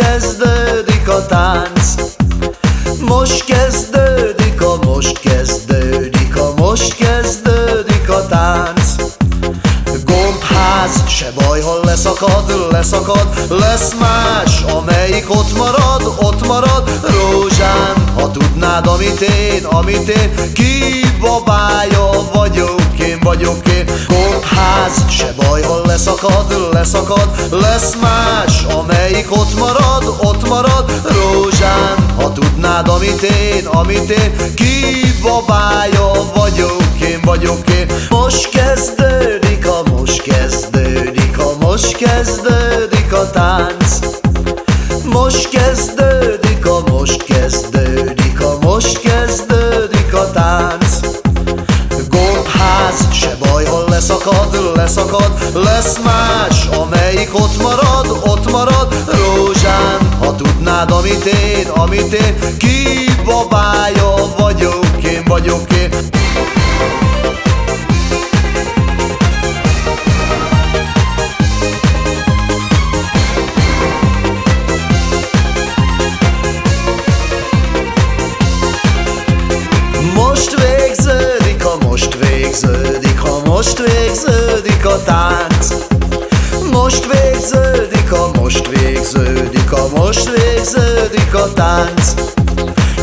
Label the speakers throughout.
Speaker 1: kezdődik a tánc, most kezdődik. Leszakad, Lesz más, amelyik ott marad, ott marad. Rózsám, ha tudnád, amit én, amit én Ki babája vagyok, én vagyok én. Gombház, se baj, ha leszakad, leszakad. Lesz más, amelyik ott marad, ott marad. Rózsám, ha tudnád, amit én, amit én Ki babája vagyok, én vagyok én. Most kezdődik a most kezdődik most kezdődik a tánc. Most kezdődik a most kezdődik a most kezdődik a tánc. Gombház, se baj, ha leszakad, leszakad. Lesz más, amelyik ott marad, ott marad. Rózsám, ha tudnád, amit én, amit én Ki végződik, ha most végződik a tánc. Most végződik, a most végződik, a most végződik a tánc.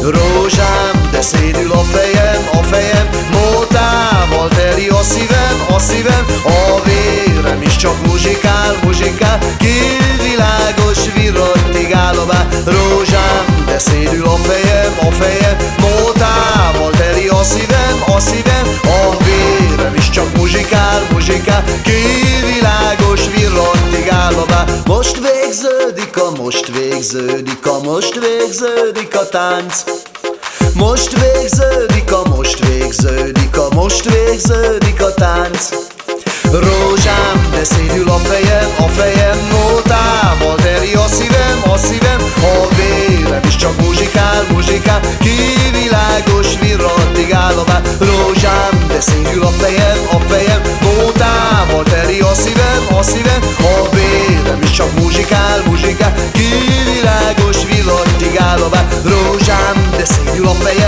Speaker 1: Rózsám, de szédül a fejem, a fejem Mótával teri a szívem, a szívem A vérem is csak muzsikál, muzsikál muzsikál, muzsikál Kivilágos virrattigál a bár Most végződik a most végződik a most végződik a tánc. Most végződik a most végződik a most végződik a tánc. Rózsám, de szédül a fejem, a fejem Nótával teri a szívem, a szívem A vérem is csak muzsikál, muzsikál. Kivilágos virrattig áll a Rózsám, de szédül a fejem, a fejem a szívem A vérem is csak muzsikál, muzsikál Kivilágos virrattig áll a bár Rózsám, de szédül a fejem,